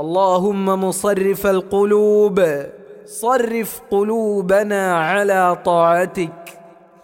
اللهم مصرف القلوب صرف قلوبنا على طاعتك.